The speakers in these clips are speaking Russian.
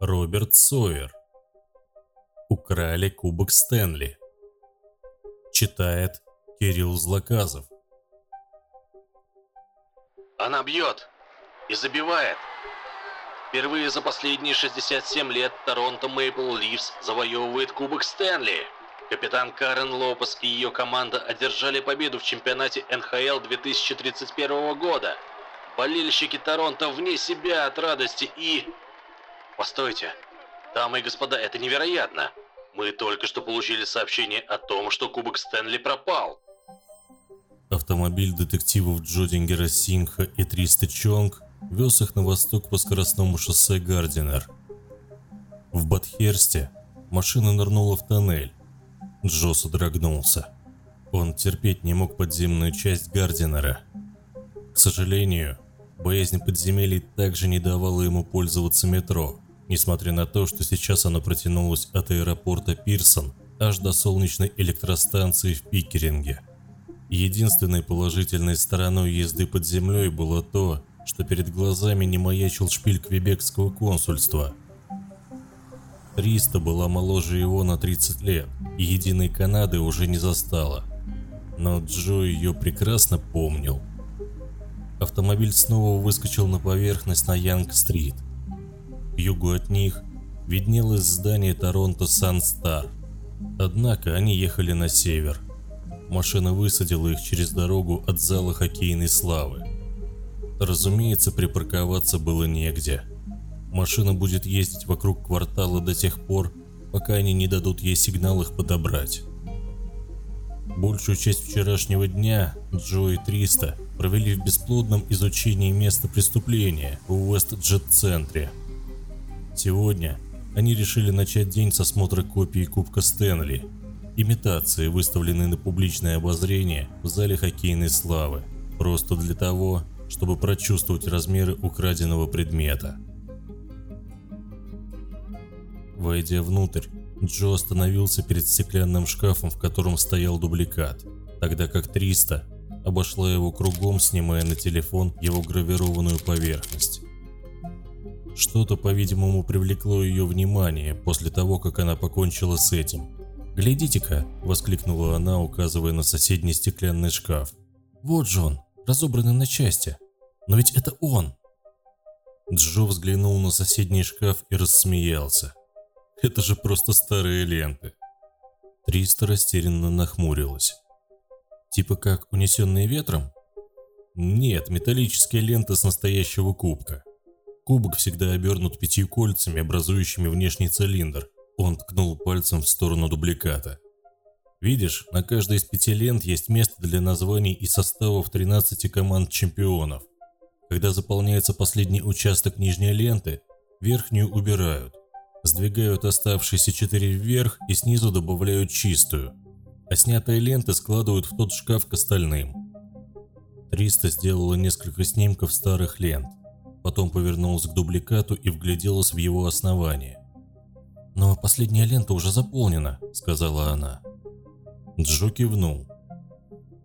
Роберт Сойер. Украли кубок Стэнли. Читает Кирилл Злоказов. Она бьет и забивает. Впервые за последние 67 лет Торонто Мейпл Ливс завоевывает Кубок Стэнли. Капитан Карен Лопес и ее команда одержали победу в чемпионате НХЛ 2031 года. Болельщики Торонто вне себя от радости и... Постойте, дамы и господа, это невероятно. Мы только что получили сообщение о том, что Кубок Стэнли пропал. Автомобиль детективов Джодингера Сингха и 300 Чонг вез их на восток по скоростному шоссе Гардинер. В Батхерсте машина нырнула в тоннель. Джо содрогнулся. Он терпеть не мог подземную часть Гардинера. К сожалению, боязнь подземелий также не давала ему пользоваться метро, несмотря на то, что сейчас оно протянулось от аэропорта Пирсон аж до солнечной электростанции в Пикеринге. Единственной положительной стороной езды под землей было то, что перед глазами не маячил шпиль квебекского консульства. Риста была моложе его на 30 лет, и единой Канады уже не застала. Но Джо ее прекрасно помнил. Автомобиль снова выскочил на поверхность на Янг-стрит. К югу от них виднелось здание Торонто Сан-Стар. Однако они ехали на север. Машина высадила их через дорогу от зала хоккейной славы. Разумеется, припарковаться было негде. Машина будет ездить вокруг квартала до тех пор, пока они не дадут ей сигнал их подобрать. Большую часть вчерашнего дня Джо и Триста провели в бесплодном изучении места преступления в Уэст-Джет-центре. Сегодня они решили начать день со смотра копии Кубка Стэнли, имитации, выставленной на публичное обозрение в зале хоккейной славы, просто для того, чтобы прочувствовать размеры украденного предмета. Войдя внутрь, Джо остановился перед стеклянным шкафом, в котором стоял дубликат, тогда как 300 обошла его кругом, снимая на телефон его гравированную поверхность. Что-то, по-видимому, привлекло ее внимание после того, как она покончила с этим. «Глядите-ка!» – воскликнула она, указывая на соседний стеклянный шкаф. «Вот же он, разобранный на части!» Но ведь это он!» Джо взглянул на соседний шкаф и рассмеялся. «Это же просто старые ленты!» Триста растерянно нахмурилась. «Типа как унесенные ветром?» «Нет, металлические ленты с настоящего кубка. Кубок всегда обернут пятью кольцами, образующими внешний цилиндр». Он ткнул пальцем в сторону дубликата. Видишь, на каждой из пяти лент есть место для названий и составов 13 команд чемпионов. Когда заполняется последний участок нижней ленты, верхнюю убирают, сдвигают оставшиеся четыре вверх и снизу добавляют чистую, а снятые ленты складывают в тот шкаф к остальным. Триста сделала несколько снимков старых лент, потом повернулась к дубликату и вгляделась в его основание. «Но последняя лента уже заполнена», — сказала она. Джо кивнул.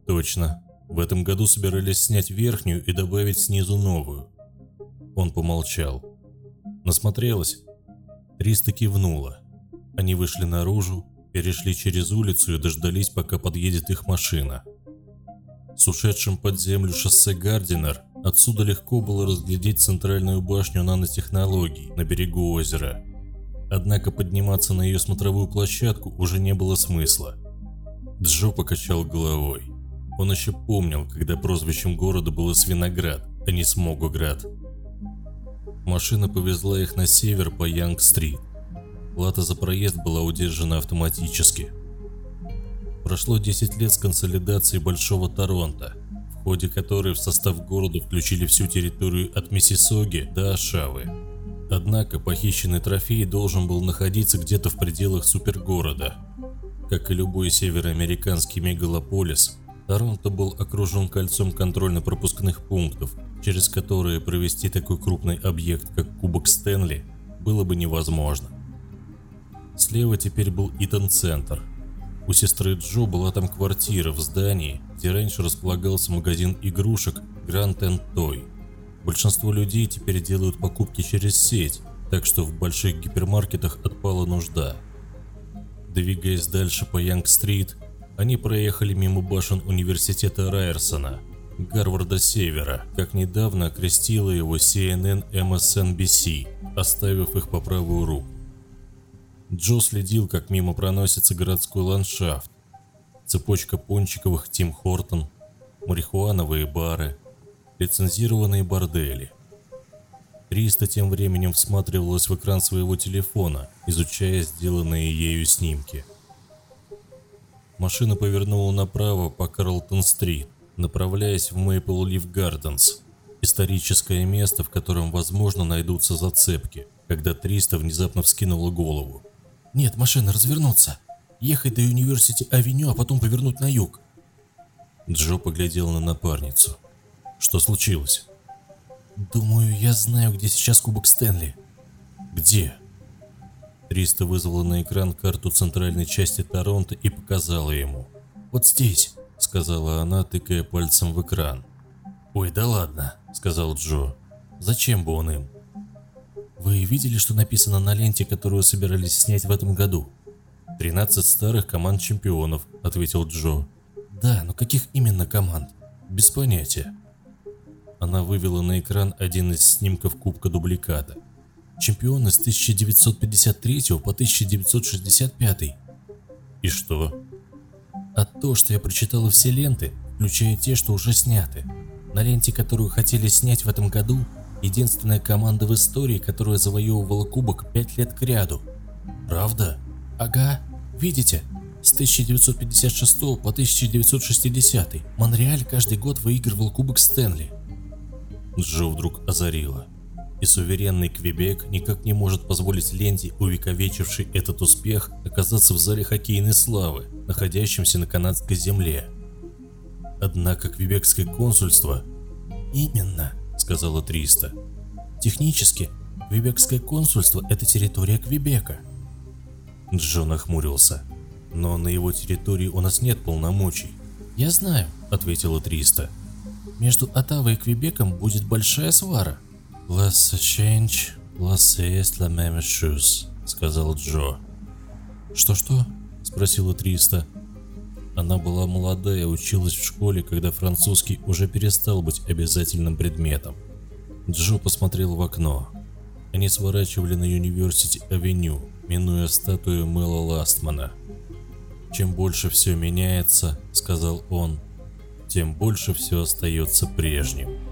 «Точно, в этом году собирались снять верхнюю и добавить снизу новую. Он помолчал. Насмотрелась. Триста кивнула. Они вышли наружу, перешли через улицу и дождались, пока подъедет их машина. С ушедшим под землю шоссе Гардинер отсюда легко было разглядеть центральную башню нанотехнологий на берегу озера. Однако подниматься на ее смотровую площадку уже не было смысла. Джо покачал головой. Он еще помнил, когда прозвищем города было Свиноград, а не Смогоград. Машина повезла их на север по Янг-стрит. Плата за проезд была удержана автоматически. Прошло 10 лет с консолидации Большого Торонто, ходе которой в состав города включили всю территорию от Миссисоги до Ашавы. Однако похищенный трофей должен был находиться где-то в пределах супергорода. Как и любой североамериканский мегалополис, Торонто был окружен кольцом контрольно-пропускных пунктов, через которые провести такой крупный объект, как Кубок Стэнли, было бы невозможно. Слева теперь был Итан-центр. У сестры Джо была там квартира в здании, где раньше располагался магазин игрушек Grand Toy. Большинство людей теперь делают покупки через сеть, так что в больших гипермаркетах отпала нужда. Двигаясь дальше по Янг-стрит, они проехали мимо башен университета Райерсона, Гарварда Севера, как недавно окрестила его CNN MSNBC, оставив их по правую руку. Джо следил, как мимо проносится городской ландшафт. Цепочка пончиковых Тим Хортон, марихуановые бары, лицензированные бордели. Триста тем временем всматривалась в экран своего телефона, изучая сделанные ею снимки. Машина повернула направо по Карлтон-стрит, направляясь в Мейпл Лив Гарденс, историческое место, в котором, возможно, найдутся зацепки, когда Триста внезапно вскинула голову. «Нет, машина, развернуться! Ехать до Университи-авеню, а потом повернуть на юг!» Джо поглядел на напарницу. «Что случилось?» «Думаю, я знаю, где сейчас Кубок Стэнли». «Где?» Триста вызвала на экран карту центральной части Торонто и показала ему. «Вот здесь», — сказала она, тыкая пальцем в экран. «Ой, да ладно», — сказал Джо. «Зачем бы он им?» «Вы видели, что написано на ленте, которую собирались снять в этом году?» «13 старых команд чемпионов», — ответил Джо. «Да, но каких именно команд?» «Без понятия». Она вывела на экран один из снимков Кубка Дубликата. Чемпионы с 1953 по 1965. И что? А то, что я прочитала все ленты, включая те, что уже сняты. На ленте, которую хотели снять в этом году, единственная команда в истории, которая завоевывала кубок 5 лет к ряду. Правда? Ага, видите? С 1956 по 1960 Монреаль каждый год выигрывал кубок Стэнли. Джо вдруг озарила. И суверенный Квебек никак не может позволить ленте, увековечившей этот успех, оказаться в зале хоккейной славы, находящемся на канадской земле. Однако Квебекское консульство... «Именно», — сказала Триста. «Технически, Квебекское консульство — это территория Квебека». Джо нахмурился. «Но на его территории у нас нет полномочий». «Я знаю», — ответила Триста. Между Оттавой и Квебеком будет большая свара. «Less a change, less est la même chose», — сказал Джо. «Что-что?» — спросила Триста. Она была молодая, училась в школе, когда французский уже перестал быть обязательным предметом. Джо посмотрел в окно. Они сворачивали на Юниверсити-авеню, минуя статую Мэла Ластмана. «Чем больше все меняется, — сказал он, — тем больше все остается прежним.